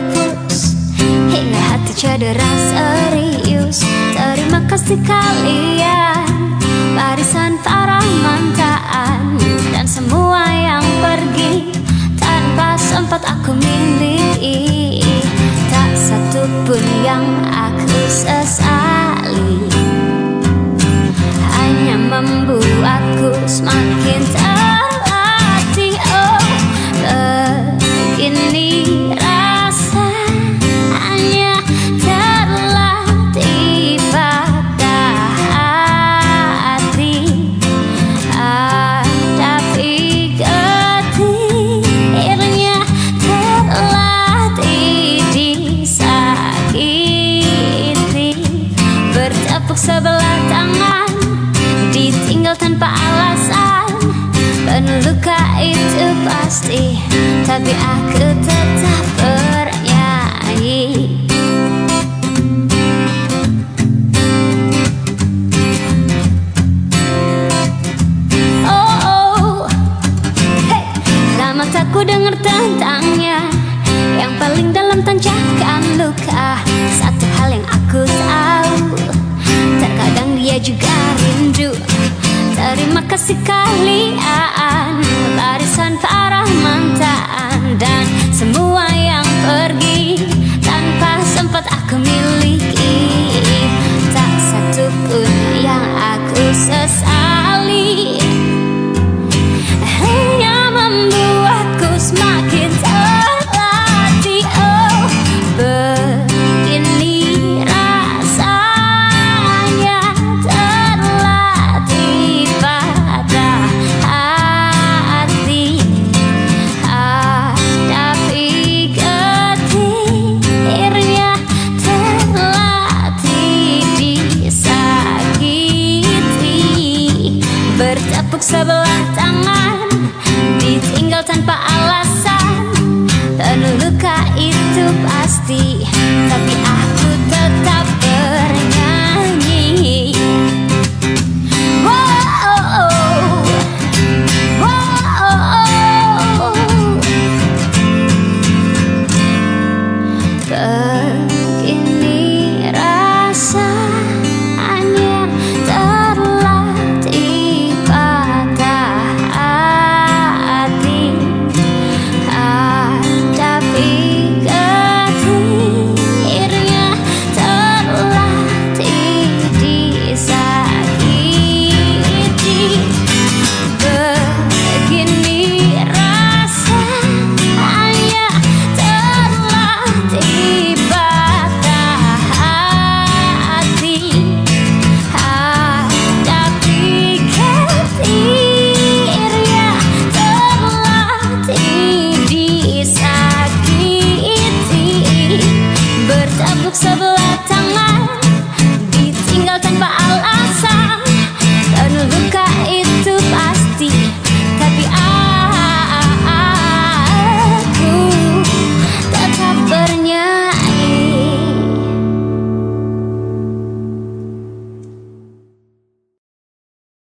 pupus Hingga hati cedera serius. Terima kasih kalian. Barisan para mantaan. Dan semua yang pergi. Tanpa sempat aku mimpi Tak satu pun yang aku sesali. Hanya membuatku semakin tak Ditinggal tanpa alasan. Penuh luka itu pasti. Tapi aku tetap bernyanyi. Oh, oh. Hey. Lama tak ku dengar tentangnya. Yang paling dalam tanjakan luka Terima bertepuk sebelah tangan Ditinggal tanpa alasan. Penuh luka itu pasti